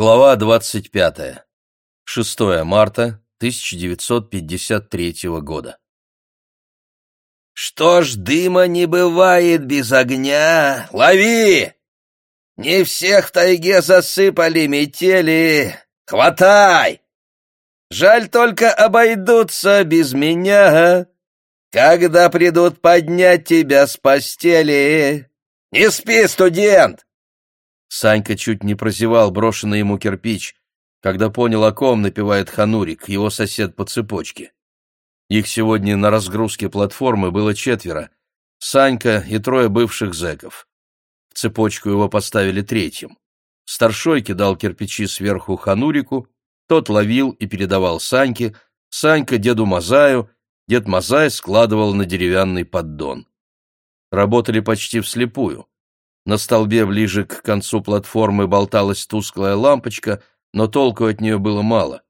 Глава 25. 6 марта 1953 года. «Что ж дыма не бывает без огня? Лови! Не всех в тайге засыпали метели. Хватай! Жаль только обойдутся без меня, когда придут поднять тебя с постели. Не спи, студент!» Санька чуть не прозевал брошенный ему кирпич, когда понял, о ком напевает Ханурик, его сосед по цепочке. Их сегодня на разгрузке платформы было четверо — Санька и трое бывших зэков. В цепочку его поставили третьим. Старшой кидал кирпичи сверху Ханурику, тот ловил и передавал Саньке, Санька — деду Мазаю, дед Мазай складывал на деревянный поддон. Работали почти вслепую. На столбе ближе к концу платформы болталась тусклая лампочка, но толку от нее было мало.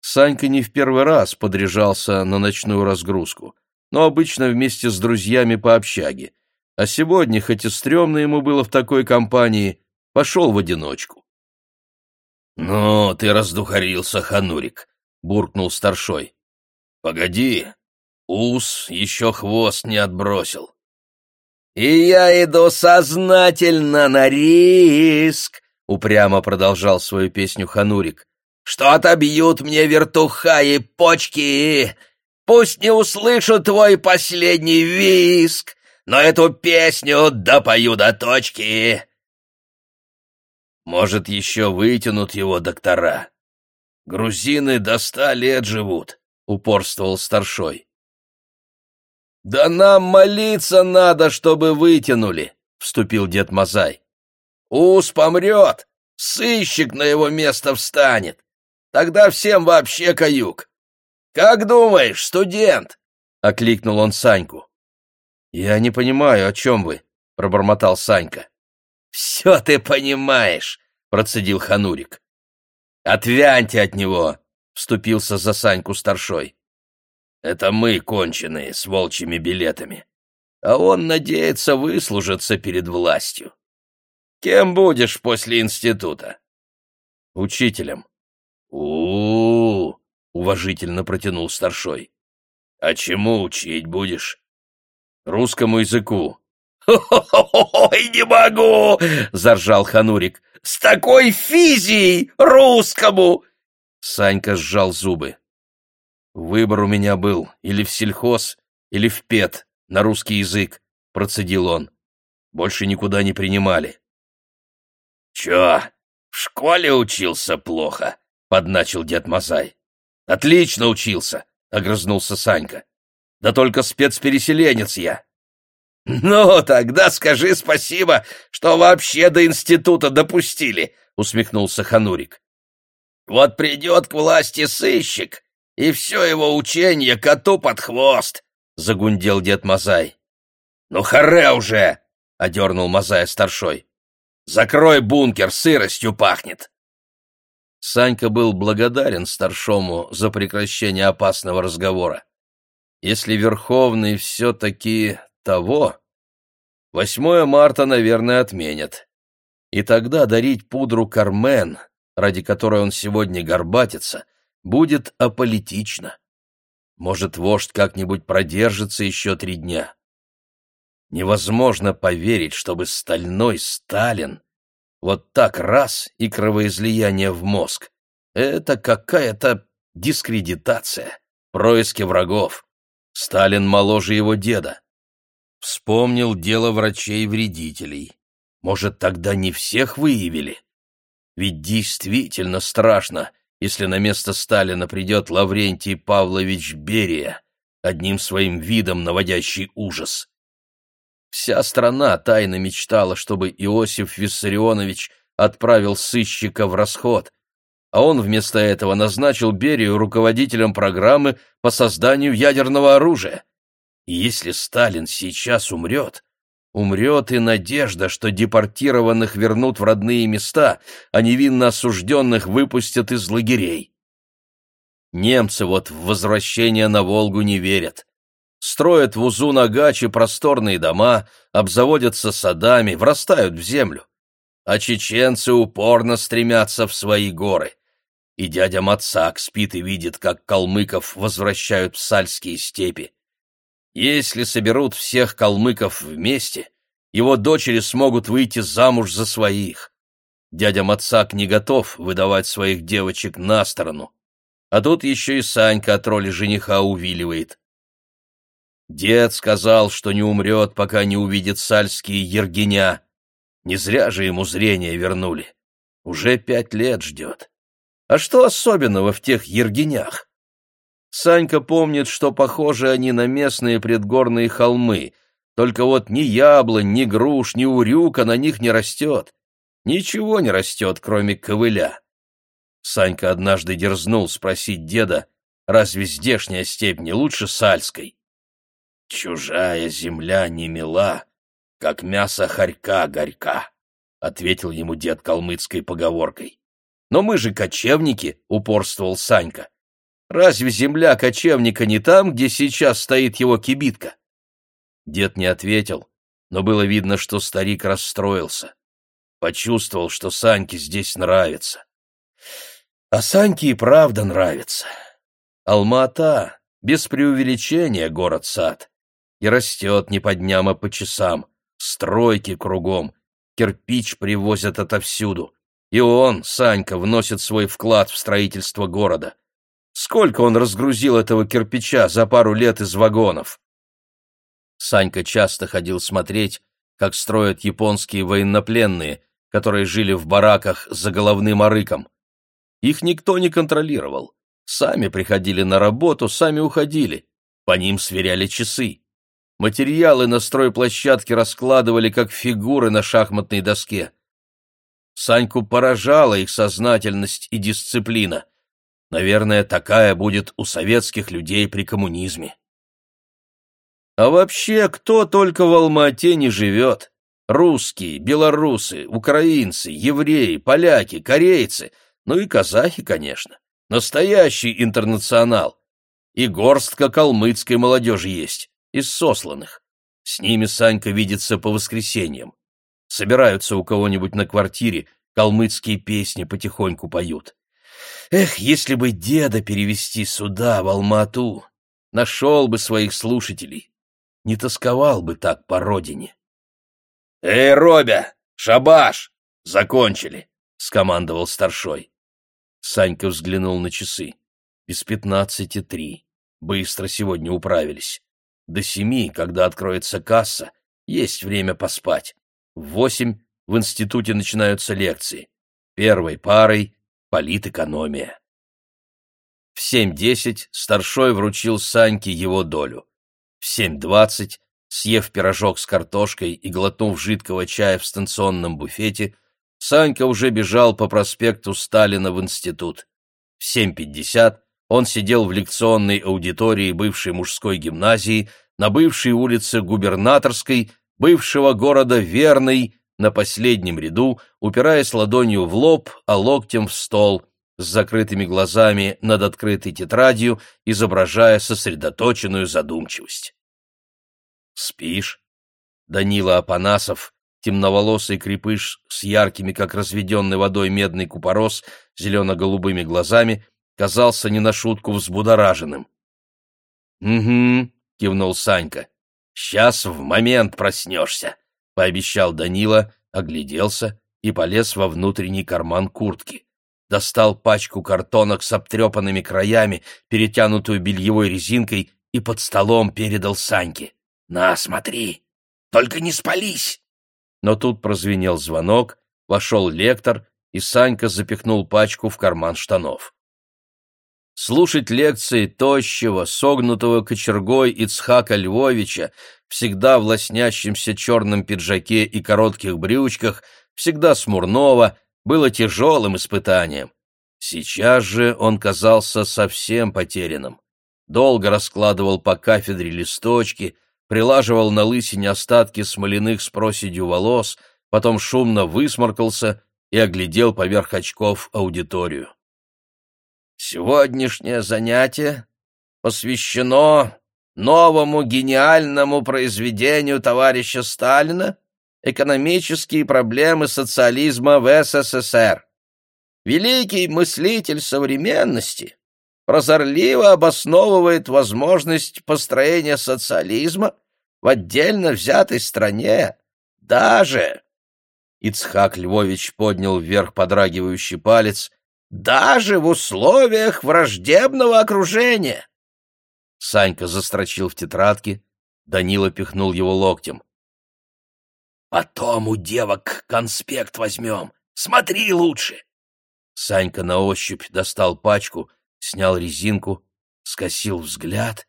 Санька не в первый раз подряжался на ночную разгрузку, но обычно вместе с друзьями по общаге. А сегодня, хоть и стрёмно ему было в такой компании, пошел в одиночку. — Ну, ты раздухарился, Ханурик, — буркнул старшой. — Погоди, ус еще хвост не отбросил. «И я иду сознательно на риск», — упрямо продолжал свою песню Ханурик. «Что отобьют мне вертуха и почки, пусть не услышу твой последний виск, но эту песню допою до точки». Может, еще вытянут его доктора. Грузины до ста лет живут, — упорствовал старшой. «Да нам молиться надо, чтобы вытянули», — вступил дед Мазай. «Ус помрет, сыщик на его место встанет. Тогда всем вообще каюк. Как думаешь, студент?» — окликнул он Саньку. «Я не понимаю, о чем вы», — пробормотал Санька. «Все ты понимаешь», — процедил Ханурик. «Отвяньте от него», — вступился за Саньку старшой. Это мы, конченые, с волчьими билетами. А он надеется выслужиться перед властью. Кем будешь после института? Учителем. у, -у, уважительно протянул старшой. А чему учить будешь? Русскому языку. «Ой, не могу!» — заржал Ханурик. «С такой физией русскому!» Санька сжал зубы. Выбор у меня был или в сельхоз, или в ПЕТ, на русский язык, процедил он. Больше никуда не принимали. Чё, в школе учился плохо? подначил дед Мазай. Отлично учился, огрызнулся Санька. Да только спецпереселенец я. «Ну, тогда скажи спасибо, что вообще до института допустили», — усмехнулся Ханурик. «Вот придет к власти сыщик, и все его учение коту под хвост!» — загундел дед Мазай. «Ну, харе уже!» — одернул Мазая старшой. «Закрой бункер, сыростью пахнет!» Санька был благодарен старшому за прекращение опасного разговора. Если Верховный все-таки того, 8 марта, наверное, отменят. И тогда дарить пудру Кармен, ради которой он сегодня горбатится, будет аполитично. Может, вождь как-нибудь продержится еще три дня. Невозможно поверить, чтобы стальной Сталин вот так раз и кровоизлияние в мозг. Это какая-то дискредитация, происки врагов. Сталин моложе его деда. Вспомнил дело врачей-вредителей. Может, тогда не всех выявили? Ведь действительно страшно, если на место Сталина придет Лаврентий Павлович Берия, одним своим видом наводящий ужас. Вся страна тайно мечтала, чтобы Иосиф Виссарионович отправил сыщика в расход, а он вместо этого назначил Берию руководителем программы по созданию ядерного оружия. И если Сталин сейчас умрет, Умрет и надежда, что депортированных вернут в родные места, а невинно осужденных выпустят из лагерей. Немцы вот в возвращение на Волгу не верят. Строят в Узу-Нагаче просторные дома, обзаводятся садами, врастают в землю. а чеченцы упорно стремятся в свои горы. И дядя Мацак спит и видит, как калмыков возвращают в сальские степи. Если соберут всех калмыков вместе, его дочери смогут выйти замуж за своих. Дядя Мацак не готов выдавать своих девочек на сторону. А тут еще и Санька от роли жениха увиливает. Дед сказал, что не умрет, пока не увидит сальские ергеня. Не зря же ему зрение вернули. Уже пять лет ждет. А что особенного в тех ергенях? Санька помнит, что похожи они на местные предгорные холмы, только вот ни яблонь, ни груш, ни урюка на них не растет. Ничего не растет, кроме ковыля. Санька однажды дерзнул спросить деда, разве здешняя степь не лучше сальской? «Чужая земля не мила, как мясо хорька горька», — ответил ему дед калмыцкой поговоркой. «Но мы же кочевники», — упорствовал Санька. «Разве земля кочевника не там, где сейчас стоит его кибитка?» Дед не ответил, но было видно, что старик расстроился. Почувствовал, что Саньке здесь нравится. А Саньке и правда нравится. Алма-Ата, без преувеличения, город-сад. И растет не по дням, а по часам. Стройки кругом. Кирпич привозят отовсюду. И он, Санька, вносит свой вклад в строительство города. Сколько он разгрузил этого кирпича за пару лет из вагонов? Санька часто ходил смотреть, как строят японские военнопленные, которые жили в бараках за головным арыком. Их никто не контролировал. Сами приходили на работу, сами уходили. По ним сверяли часы. Материалы на стройплощадке раскладывали, как фигуры на шахматной доске. Саньку поражала их сознательность и дисциплина. Наверное, такая будет у советских людей при коммунизме. А вообще, кто только в Алма-Ате не живет? Русские, белорусы, украинцы, евреи, поляки, корейцы, ну и казахи, конечно. Настоящий интернационал. И горстка калмыцкой молодежи есть, из сосланных. С ними Санька видится по воскресеньям. Собираются у кого-нибудь на квартире, калмыцкие песни потихоньку поют. Эх, если бы деда перевести сюда, в Алмату, нашел бы своих слушателей не тосковал бы так по родине. «Эй, Робя! Шабаш! Закончили!» — скомандовал старшой. Санька взглянул на часы. Без пятнадцати три. Быстро сегодня управились. До семи, когда откроется касса, есть время поспать. В восемь в институте начинаются лекции. Первой парой — политэкономия. В семь десять старшой вручил Саньке его долю. В 7.20, съев пирожок с картошкой и глотнув жидкого чая в станционном буфете, Санька уже бежал по проспекту Сталина в институт. В 7.50 он сидел в лекционной аудитории бывшей мужской гимназии на бывшей улице Губернаторской, бывшего города Верный, на последнем ряду, упираясь ладонью в лоб, а локтем в стол, с закрытыми глазами над открытой тетрадью, изображая сосредоточенную задумчивость. «Спишь?» Данила Апанасов, темноволосый крепыш с яркими, как разведенный водой медный купорос, зелено-голубыми глазами, казался не на шутку взбудораженным. «Угу», — кивнул Санька, — «сейчас в момент проснешься», — пообещал Данила, огляделся и полез во внутренний карман куртки достал пачку картонок с обтрепанными краями, перетянутую бельевой резинкой, и под столом передал Саньке. «На, смотри! Только не спались!» Но тут прозвенел звонок, вошел лектор, и Санька запихнул пачку в карман штанов. Слушать лекции тощего, согнутого кочергой Ицхака Львовича, всегда в лоснящемся черном пиджаке и коротких брючках, всегда смурного, было тяжелым испытанием. Сейчас же он казался совсем потерянным. Долго раскладывал по кафедре листочки, прилаживал на лысине остатки смоляных с проседью волос, потом шумно высморкался и оглядел поверх очков аудиторию. «Сегодняшнее занятие посвящено новому гениальному произведению товарища Сталина экономические проблемы социализма в СССР. Великий мыслитель современности прозорливо обосновывает возможность построения социализма в отдельно взятой стране, даже... Ицхак Львович поднял вверх подрагивающий палец. «Даже в условиях враждебного окружения!» Санька застрочил в тетрадке, Данила пихнул его локтем. «Потом у девок конспект возьмем. Смотри лучше!» Санька на ощупь достал пачку, снял резинку, скосил взгляд,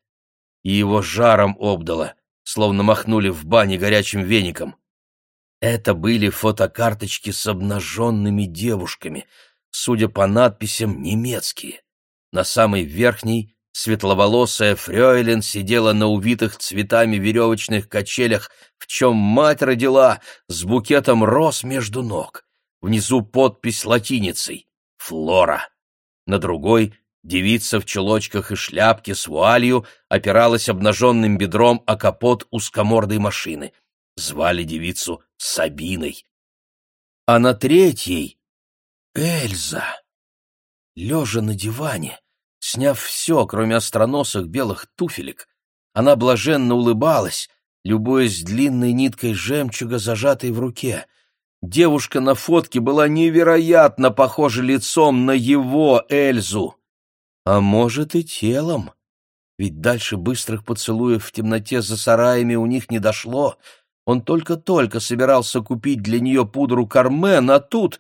и его жаром обдало, словно махнули в бане горячим веником. Это были фотокарточки с обнаженными девушками, судя по надписям, немецкие. На самой верхней светловолосая Фрёйлен сидела на увитых цветами веревочных качелях, в чем мать родила, с букетом роз между ног. Внизу подпись латиницей «Флора». На другой девица в чулочках и шляпке с вуалью опиралась обнаженным бедром о капот узкомордой машины. Звали девицу Сабиной. А на третьей — Эльза. Лежа на диване, сняв все, кроме остроносых белых туфелек, она блаженно улыбалась, любуясь длинной ниткой жемчуга, зажатой в руке. Девушка на фотке была невероятно похожа лицом на его Эльзу. А может и телом. Ведь дальше быстрых поцелуев в темноте за сараями у них не дошло — он только-только собирался купить для нее пудру Кармен, а тут...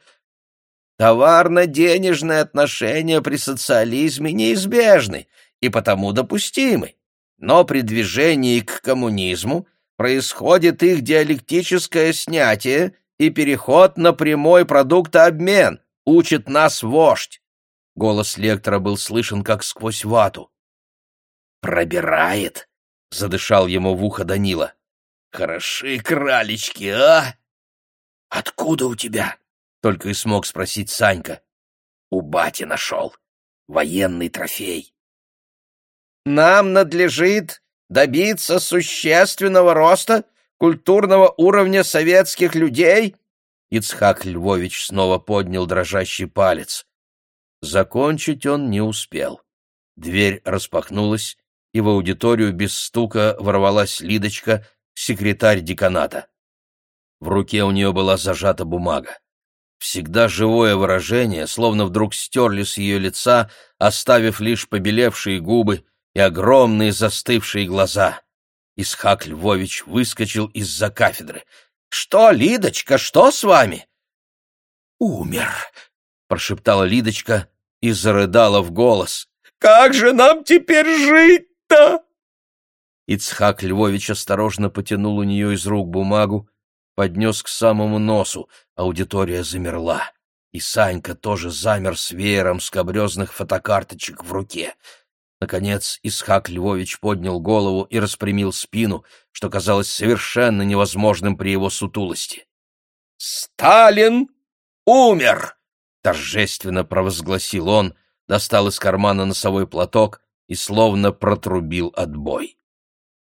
Товарно-денежные отношения при социализме неизбежны и потому допустимы. Но при движении к коммунизму происходит их диалектическое снятие и переход на прямой продуктообмен, учит нас вождь. Голос лектора был слышен как сквозь вату. «Пробирает», — задышал ему в ухо Данила. Хороши кралечки, а? Откуда у тебя? Только и смог спросить Санька. У бати нашел. Военный трофей. Нам надлежит добиться существенного роста культурного уровня советских людей? Ицхак Львович снова поднял дрожащий палец. Закончить он не успел. Дверь распахнулась, и в аудиторию без стука ворвалась Лидочка секретарь деканата. В руке у нее была зажата бумага. Всегда живое выражение, словно вдруг стерли с ее лица, оставив лишь побелевшие губы и огромные застывшие глаза. Исхак Львович выскочил из-за кафедры. «Что, Лидочка, что с вами?» «Умер», — прошептала Лидочка и зарыдала в голос. «Как же нам теперь жить-то?» Ицхак Львович осторожно потянул у нее из рук бумагу, поднес к самому носу. Аудитория замерла. И Санька тоже замер с веером скобрезных фотокарточек в руке. Наконец Исхак Львович поднял голову и распрямил спину, что казалось совершенно невозможным при его сутулости. «Сталин умер!» — торжественно провозгласил он, достал из кармана носовой платок и словно протрубил отбой.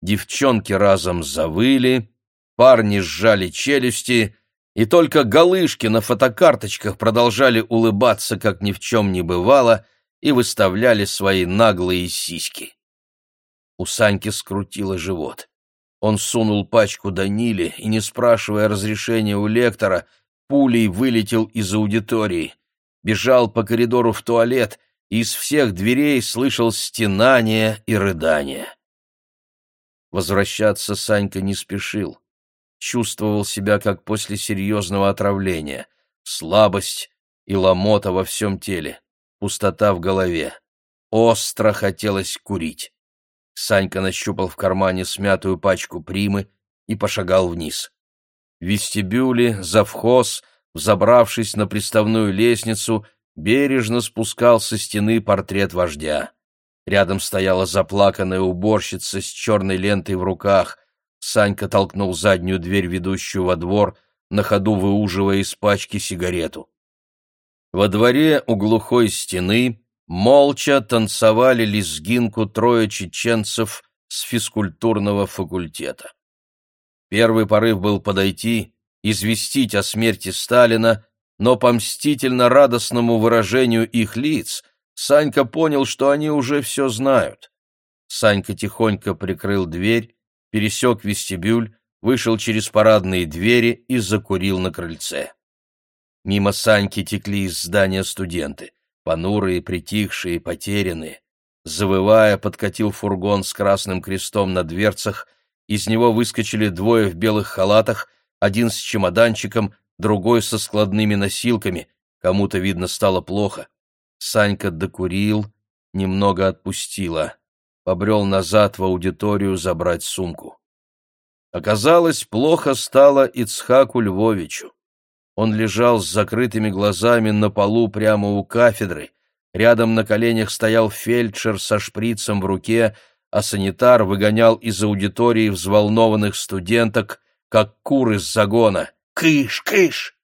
Девчонки разом завыли, парни сжали челюсти, и только галышки на фотокарточках продолжали улыбаться, как ни в чем не бывало, и выставляли свои наглые сиськи. У Саньки скрутило живот. Он сунул пачку Даниле и, не спрашивая разрешения у лектора, пулей вылетел из аудитории, бежал по коридору в туалет и из всех дверей слышал стенания и рыдания. Возвращаться Санька не спешил. Чувствовал себя, как после серьезного отравления. Слабость и ломота во всем теле, пустота в голове. Остро хотелось курить. Санька нащупал в кармане смятую пачку примы и пошагал вниз. В вестибюле завхоз, взобравшись на приставную лестницу, бережно спускал со стены портрет вождя. Рядом стояла заплаканная уборщица с черной лентой в руках. Санька толкнул заднюю дверь, ведущую во двор, на ходу выуживая из пачки сигарету. Во дворе у глухой стены молча танцевали лезгинку трое чеченцев с физкультурного факультета. Первый порыв был подойти известить о смерти Сталина, но по мстительно-радостному выражению их лиц Санька понял, что они уже все знают. Санька тихонько прикрыл дверь, пересек вестибюль, вышел через парадные двери и закурил на крыльце. Мимо Саньки текли из здания студенты, понурые, притихшие, потерянные. Завывая, подкатил фургон с красным крестом на дверцах, из него выскочили двое в белых халатах, один с чемоданчиком, другой со складными носилками. Кому-то, видно, стало плохо. Санька докурил, немного отпустила. Побрел назад в аудиторию забрать сумку. Оказалось, плохо стало Ицхаку Львовичу. Он лежал с закрытыми глазами на полу прямо у кафедры. Рядом на коленях стоял фельдшер со шприцем в руке, а санитар выгонял из аудитории взволнованных студенток, как кур из загона. «Кыш, кыш!»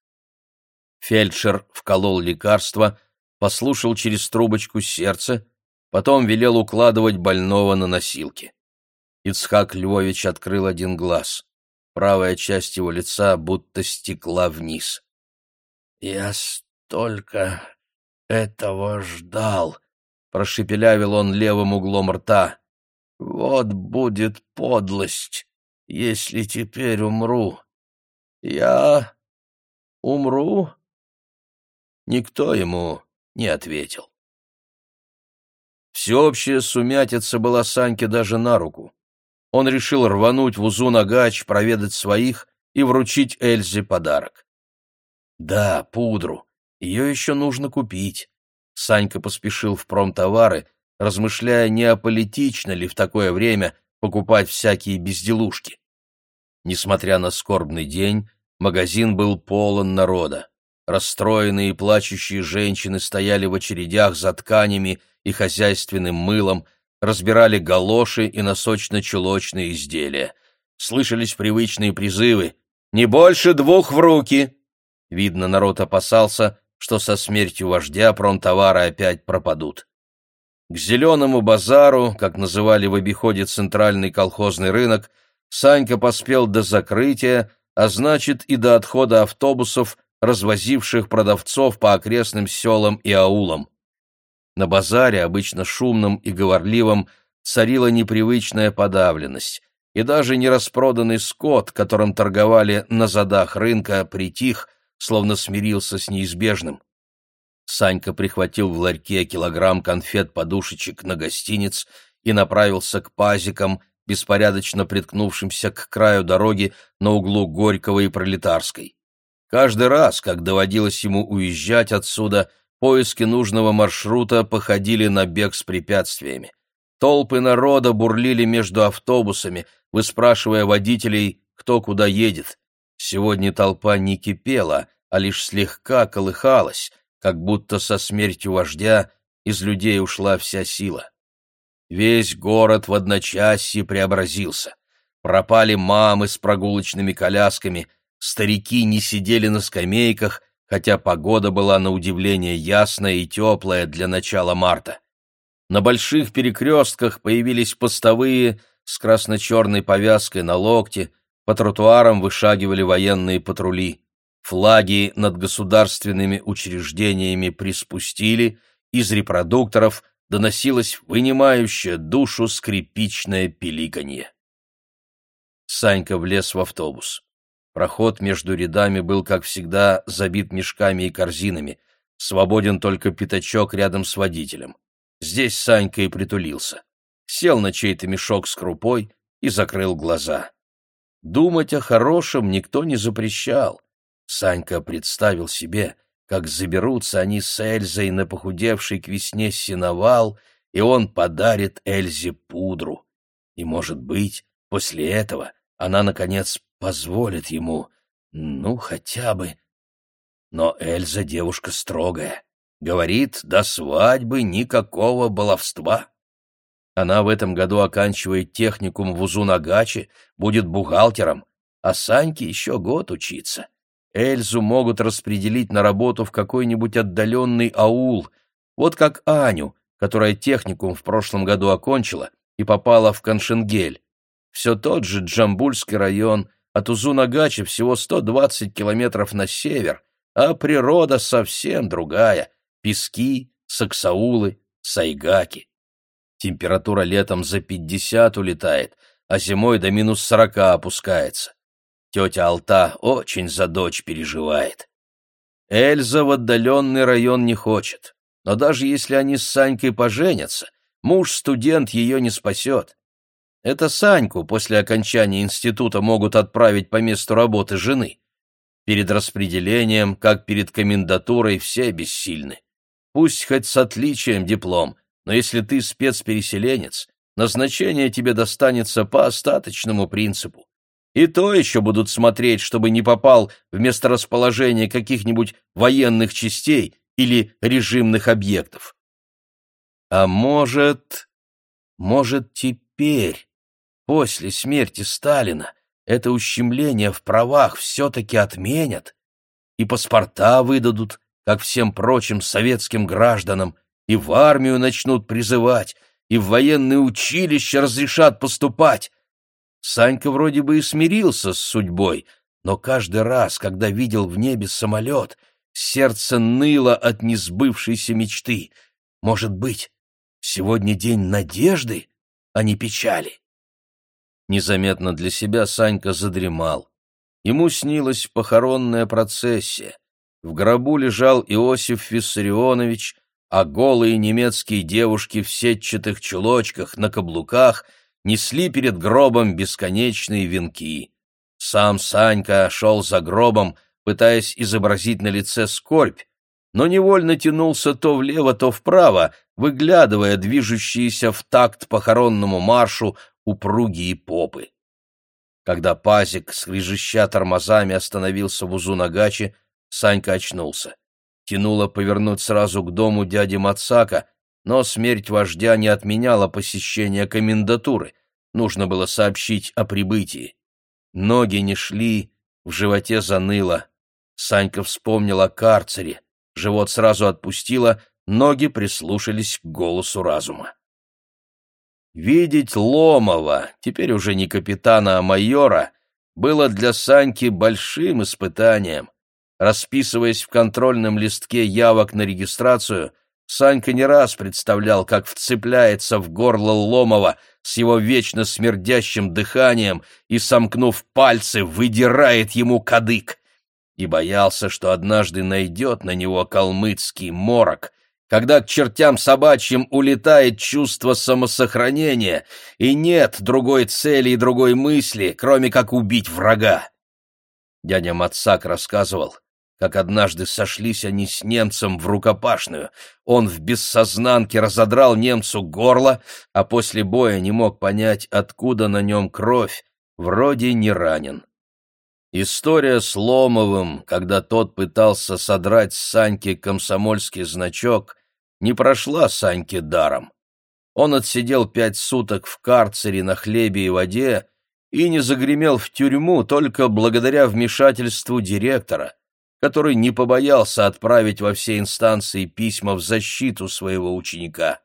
Фельдшер вколол лекарство, послушал через трубочку сердце, потом велел укладывать больного на носилки. Ицхак Львович открыл один глаз. Правая часть его лица будто стекла вниз. «Я столько этого ждал!» — прошепелявил он левым углом рта. «Вот будет подлость, если теперь умру. Я умру?» Никто ему не ответил. Всеобщая сумятица была Саньке даже на руку он решил рвануть в Узунагач, проведать своих и вручить Эльзе подарок. Да, пудру. Ее еще нужно купить. Санька поспешил в промтовары, размышляя, не аполитично ли в такое время покупать всякие безделушки. Несмотря на скорбный день, магазин был полон народа. Расстроенные и плачущие женщины стояли в очередях за тканями и хозяйственным мылом, разбирали галоши и носочно-чулочные изделия. Слышались привычные призывы «Не больше двух в руки!» Видно, народ опасался, что со смертью вождя промтовары опять пропадут. К зеленому базару, как называли в обиходе центральный колхозный рынок, Санька поспел до закрытия, а значит и до отхода автобусов, развозивших продавцов по окрестным селам и аулам. На базаре, обычно шумном и говорливом, царила непривычная подавленность, и даже нераспроданный скот, которым торговали на задах рынка, притих, словно смирился с неизбежным. Санька прихватил в ларьке килограмм конфет-подушечек на гостиниц и направился к пазикам, беспорядочно приткнувшимся к краю дороги на углу Горького и Пролетарской. Каждый раз, как доводилось ему уезжать отсюда, Поиски нужного маршрута походили на бег с препятствиями. Толпы народа бурлили между автобусами, выспрашивая водителей, кто куда едет. Сегодня толпа не кипела, а лишь слегка колыхалась, как будто со смертью вождя из людей ушла вся сила. Весь город в одночасье преобразился. Пропали мамы с прогулочными колясками, старики не сидели на скамейках, хотя погода была на удивление ясная и теплая для начала марта. На больших перекрестках появились постовые с красно-черной повязкой на локте, по тротуарам вышагивали военные патрули. Флаги над государственными учреждениями приспустили, из репродукторов доносилось вынимающее душу скрипичное пиликанье. Санька влез в автобус. Проход между рядами был, как всегда, забит мешками и корзинами. Свободен только пятачок рядом с водителем. Здесь Санька и притулился. Сел на чей-то мешок с крупой и закрыл глаза. Думать о хорошем никто не запрещал. Санька представил себе, как заберутся они с Эльзой на похудевший к весне сеновал, и он подарит Эльзе пудру. И, может быть, после этого она, наконец, позволит ему, ну, хотя бы. Но Эльза девушка строгая. Говорит, до свадьбы никакого баловства. Она в этом году оканчивает техникум в Узунагаче, будет бухгалтером, а Саньке еще год учиться. Эльзу могут распределить на работу в какой-нибудь отдаленный аул, вот как Аню, которая техникум в прошлом году окончила и попала в Коншенгель. Все тот же Джамбульский район, от Узунагачи всего 120 километров на север, а природа совсем другая — пески, саксаулы, сайгаки. Температура летом за 50 улетает, а зимой до минус 40 опускается. Тетя Алта очень за дочь переживает. Эльза в отдаленный район не хочет, но даже если они с Санькой поженятся, муж-студент ее не спасет. Это Саньку после окончания института могут отправить по месту работы жены. Перед распределением, как перед комендатурой, все бессильны. Пусть хоть с отличием диплом, но если ты спецпереселенец, назначение тебе достанется по остаточному принципу. И то еще будут смотреть, чтобы не попал в месторасположение каких-нибудь военных частей или режимных объектов. А может, может теперь после смерти Сталина это ущемление в правах все-таки отменят и паспорта выдадут, как всем прочим советским гражданам, и в армию начнут призывать, и в военные училища разрешат поступать. Санька вроде бы и смирился с судьбой, но каждый раз, когда видел в небе самолет, сердце ныло от несбывшейся мечты. Может быть, сегодня день надежды, а не печали? Незаметно для себя Санька задремал. Ему снилась похоронная процессия. В гробу лежал Иосиф Виссарионович, а голые немецкие девушки в сетчатых чулочках на каблуках несли перед гробом бесконечные венки. Сам Санька шел за гробом, пытаясь изобразить на лице скорбь, но невольно тянулся то влево, то вправо, выглядывая движущиеся в такт похоронному маршу упругие попы. Когда пазик, скрежеща тормозами, остановился в Узунагаче, Санька очнулся. Тянуло повернуть сразу к дому дяди Мацака, но смерть вождя не отменяла посещения комендатуры. Нужно было сообщить о прибытии. Ноги не шли, в животе заныло. Санька вспомнил о карцере. Живот сразу отпустило, ноги прислушались к голосу разума. Видеть Ломова, теперь уже не капитана, а майора, было для Саньки большим испытанием. Расписываясь в контрольном листке явок на регистрацию, Санька не раз представлял, как вцепляется в горло Ломова с его вечно смердящим дыханием и, сомкнув пальцы, выдирает ему кадык. И боялся, что однажды найдет на него калмыцкий морок, когда к чертям собачьим улетает чувство самосохранения, и нет другой цели и другой мысли, кроме как убить врага. Дядя Мацак рассказывал, как однажды сошлись они с немцем в рукопашную. Он в бессознанке разодрал немцу горло, а после боя не мог понять, откуда на нем кровь, вроде не ранен. История с Ломовым, когда тот пытался содрать с Саньки комсомольский значок, не прошла Саньке даром. Он отсидел пять суток в карцере на хлебе и воде и не загремел в тюрьму только благодаря вмешательству директора, который не побоялся отправить во все инстанции письма в защиту своего ученика.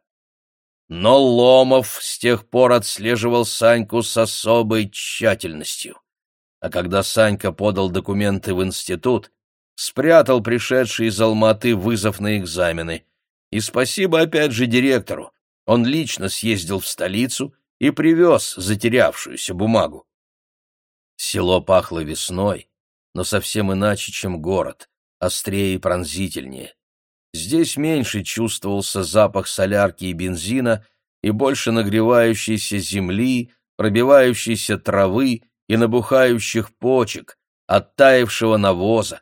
Но Ломов с тех пор отслеживал Саньку с особой тщательностью. А когда Санька подал документы в институт, спрятал пришедший из Алматы вызов на экзамены — и спасибо опять же директору. Он лично съездил в столицу и привез затерявшуюся бумагу. Село пахло весной, но совсем иначе, чем город, острее и пронзительнее. Здесь меньше чувствовался запах солярки и бензина и больше нагревающейся земли, пробивающейся травы и набухающих почек, оттаившего навоза.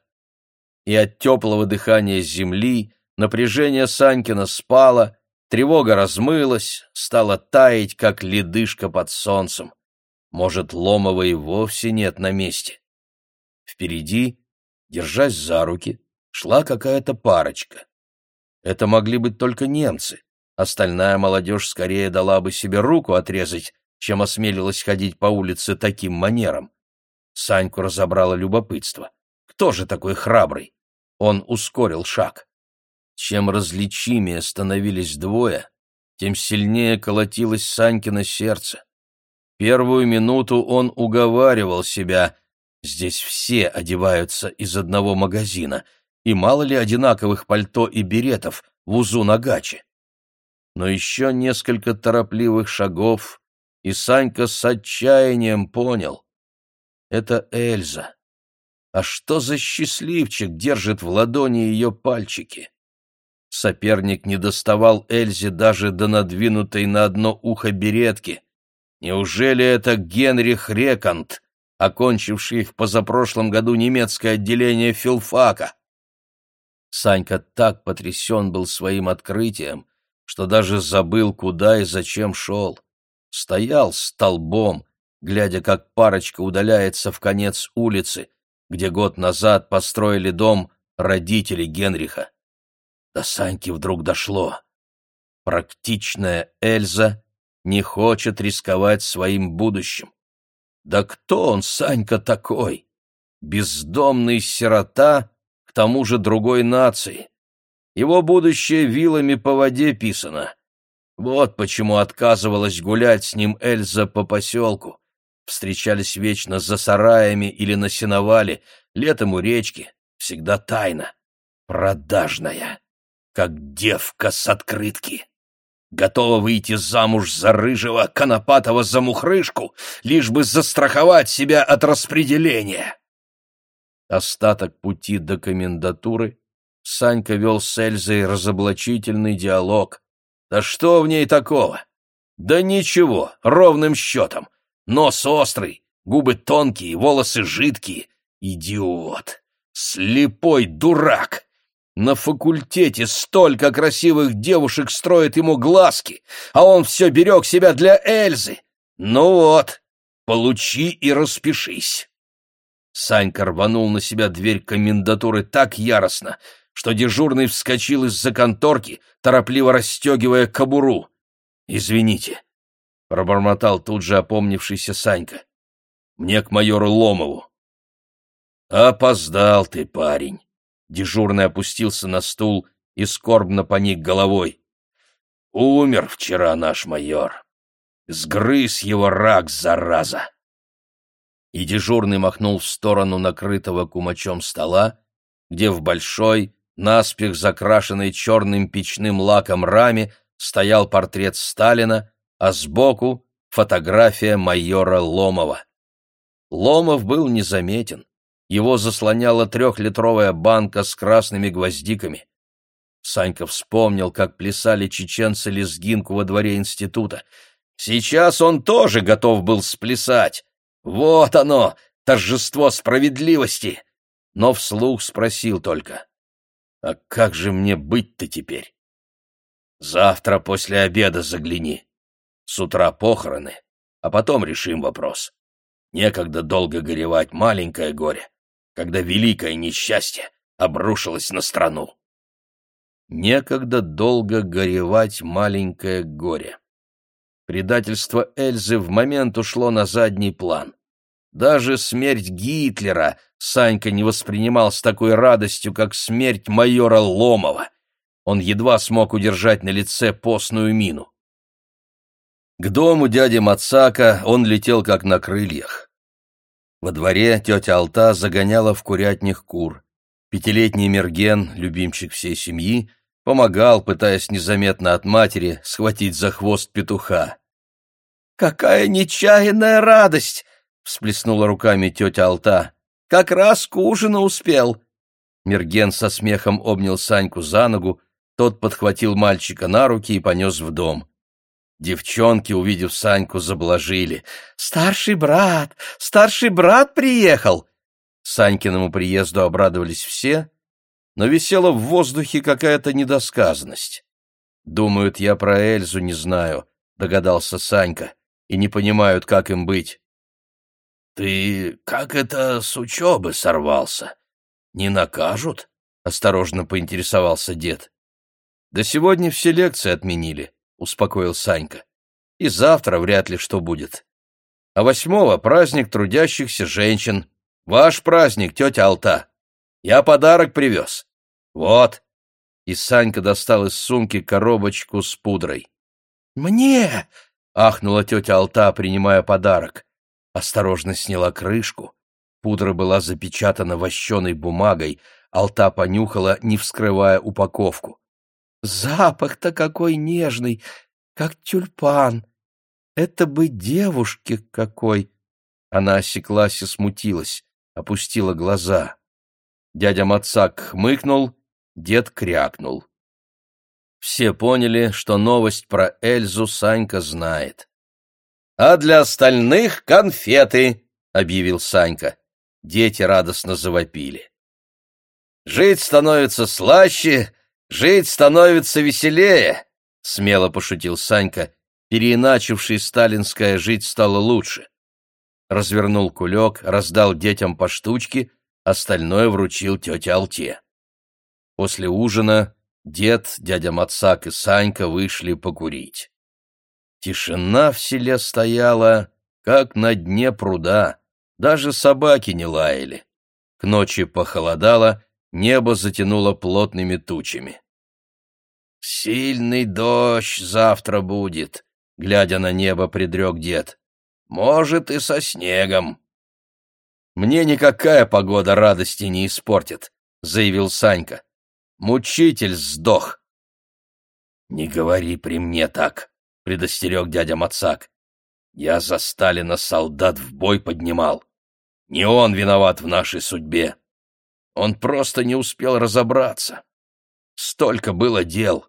И от теплого дыхания земли Напряжение Санькина спало, тревога размылась, стала таять, как ледышка под солнцем. Может, Ломова и вовсе нет на месте. Впереди, держась за руки, шла какая-то парочка. Это могли быть только немцы. Остальная молодежь скорее дала бы себе руку отрезать, чем осмелилась ходить по улице таким манером. Саньку разобрало любопытство. Кто же такой храбрый? Он ускорил шаг. Чем различимее становились двое, тем сильнее колотилось Санькино сердце. Первую минуту он уговаривал себя, Здесь все одеваются из одного магазина, и мало ли одинаковых пальто и беретов в узу на гаче. Но еще несколько торопливых шагов, и Санька с отчаянием понял — это Эльза. А что за счастливчик держит в ладони ее пальчики? Соперник не доставал Эльзе даже до надвинутой на одно ухо беретки. Неужели это Генрих Рекант, окончивший в позапрошлом году немецкое отделение филфака? Санька так потрясен был своим открытием, что даже забыл, куда и зачем шел. Стоял столбом, глядя, как парочка удаляется в конец улицы, где год назад построили дом родители Генриха. До Саньки вдруг дошло. Практичная Эльза не хочет рисковать своим будущим. Да кто он, Санька, такой? Бездомный сирота, к тому же другой нации. Его будущее вилами по воде писано. Вот почему отказывалась гулять с ним Эльза по поселку. Встречались вечно за сараями или на сеновале, летом у речки, всегда тайна. Продажная, как девка с открытки. Готова выйти замуж за рыжего конопатого замухрышку, лишь бы застраховать себя от распределения. Остаток пути до комендатуры Санька вел с Эльзой разоблачительный диалог. Да что в ней такого? Да ничего, ровным счетом. Нос острый, губы тонкие, волосы жидкие. Идиот! Слепой дурак! На факультете столько красивых девушек строит ему глазки, а он все берег себя для Эльзы. Ну вот, получи и распишись. Санька рванул на себя дверь комендатуры так яростно, что дежурный вскочил из-за конторки, торопливо расстегивая кобуру. «Извините», — пробормотал тут же опомнившийся Санька. «Мне к майору Ломову». «Опоздал ты, парень», — дежурный опустился на стул и скорбно поник головой. «Умер вчера наш майор. Сгрыз его рак, зараза!» И дежурный махнул в сторону накрытого кумачом стола, где в большой, наспех закрашенной черным печным лаком раме стоял портрет Сталина, а сбоку — фотография майора Ломова. Ломов был незаметен. Его заслоняла трехлитровая банка с красными гвоздиками. Санька вспомнил, как плясали чеченцы лезгинку во дворе института. Сейчас он тоже готов был сплясать. Вот оно, торжество справедливости! Но вслух спросил только. А как же мне быть-то теперь? Завтра после обеда загляни. С утра похороны, а потом решим вопрос. Некогда долго горевать маленькое горе, когда великое несчастье обрушилось на страну. Некогда долго горевать маленькое горе. Предательство Эльзы в момент ушло на задний план. Даже смерть Гитлера Санька не воспринимал с такой радостью, как смерть майора Ломова. Он едва смог удержать на лице постную мину. К дому дяди Мацака он летел как на крыльях. Во дворе тетя Алта загоняла в курятник кур. Пятилетний Мерген, любимчик всей семьи, помогал, пытаясь незаметно от матери схватить за хвост петуха. «Какая нечаянная радость!» всплеснула руками тетя Алта. «Как раз к ужину успел!» Мерген со смехом обнял Саньку за ногу, тот подхватил мальчика на руки и понес в дом. Девчонки, увидев Саньку, заблажили. «Старший брат! Старший брат приехал!» Санькиному приезду обрадовались все, но висела в воздухе какая-то недосказанность. «Думают, я про Эльзу не знаю», — догадался Санька, — «и не понимают, как им быть». «Ты как это с учебы сорвался? Не накажут?» — осторожно поинтересовался дед. «Да сегодня все лекции отменили», — успокоил Санька. «И завтра вряд ли что будет. А восьмого — праздник трудящихся женщин. Ваш праздник, тетя Алта. Я подарок привез. Вот». И Санька достал из сумки коробочку с пудрой. «Мне!» — ахнула тетя Алта, принимая подарок осторожно сняла крышку, Пудра была запечатана вощеной бумагой, Алта понюхала, не вскрывая упаковку. «Запах-то какой нежный, как тюльпан! Это бы девушке какой!» Она осеклась и смутилась, опустила глаза. Дядя Мацак хмыкнул, дед крякнул. Все поняли, что новость про Эльзу Санька знает. «А для остальных конфеты!» — объявил Санька. Дети радостно завопили. «Жить становится слаще, жить становится веселее!» — смело пошутил Санька, переиначивший сталинское «жить стало лучше». Развернул кулек, раздал детям по штучке, остальное вручил тете Алте. После ужина дед, дядя Мацак и Санька вышли покурить. Тишина в селе стояла, как на дне пруда, даже собаки не лаяли. К ночи похолодало, небо затянуло плотными тучами. «Сильный дождь завтра будет», — глядя на небо, предрек дед. «Может, и со снегом». «Мне никакая погода радости не испортит», — заявил Санька. «Мучитель сдох». «Не говори при мне так», предостерег дядя Мацак. Я за Сталина солдат в бой поднимал. Не он виноват в нашей судьбе. Он просто не успел разобраться. Столько было дел.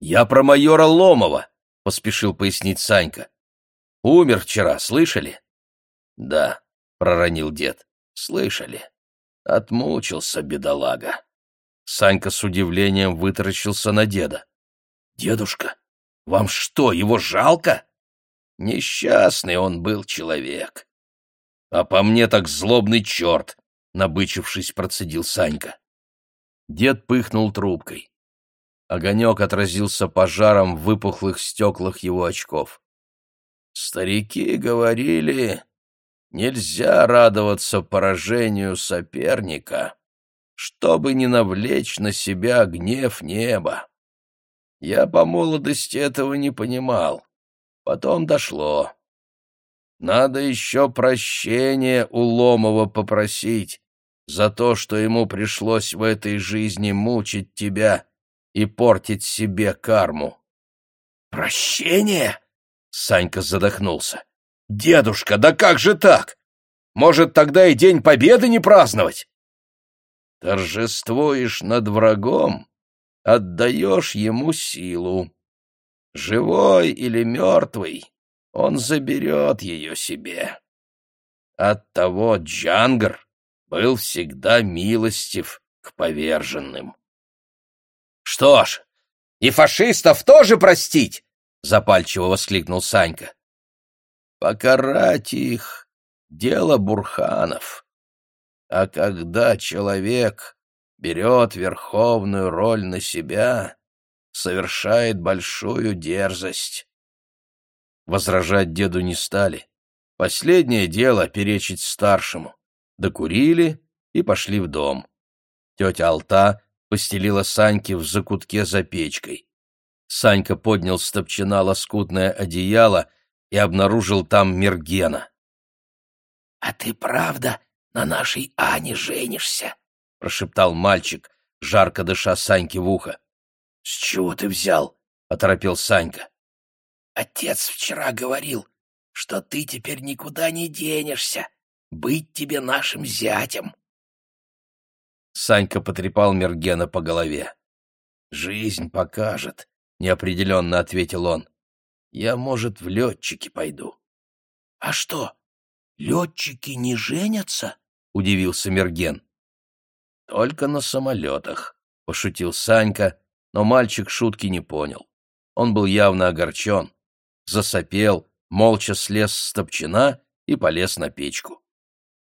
Я про майора Ломова, поспешил пояснить Санька. Умер вчера, слышали? Да, проронил дед. Слышали. Отмучился бедолага. Санька с удивлением вытаращился на деда. Дедушка, вам что, его жалко? Несчастный он был человек. А по мне так злобный черт, набычившись, процедил Санька. Дед пыхнул трубкой. Огонек отразился пожаром в выпухлых стеклах его очков. Старики говорили, нельзя радоваться поражению соперника, чтобы не навлечь на себя гнев неба. Я по молодости этого не понимал. Потом дошло. Надо еще прощения у Ломова попросить за то, что ему пришлось в этой жизни мучить тебя и портить себе карму. «Прощение?» — Санька задохнулся. «Дедушка, да как же так? Может, тогда и День Победы не праздновать?» «Торжествуешь над врагом?» отдаешь ему силу. Живой или мертвый, он заберет ее себе. Оттого Джангар был всегда милостив к поверженным. — Что ж, и фашистов тоже простить? — запальчиво воскликнул Санька. — Покарать их — дело Бурханов. А когда человек берет верховную роль на себя, совершает большую дерзость. Возражать деду не стали. Последнее дело — перечить старшему. Докурили и пошли в дом. Тетя Алта постелила Саньке в закутке за печкой. Санька поднял с топчина лоскутное одеяло и обнаружил там Мергена. — А ты правда на нашей Ане женишься? — прошептал мальчик, жарко дыша Саньке в ухо. — С чего ты взял? — оторопел Санька. — Отец вчера говорил, что ты теперь никуда не денешься. Быть тебе нашим зятем. Санька потрепал Мергена по голове. «Жизнь покажет», — неопределенно ответил он. «Я, может, в летчики пойду». «А что, летчики не женятся?» — удивился Мерген. «Только на самолетах», — пошутил Санька, но мальчик шутки не понял. Он был явно огорчен. Засопел, молча слез с топчина и полез на печку.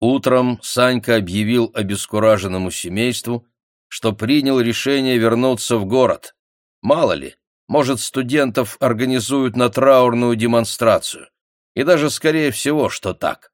Утром Санька объявил обескураженному семейству, что принял решение вернуться в город. Мало ли, может, студентов организуют на траурную демонстрацию. И даже, скорее всего, что так.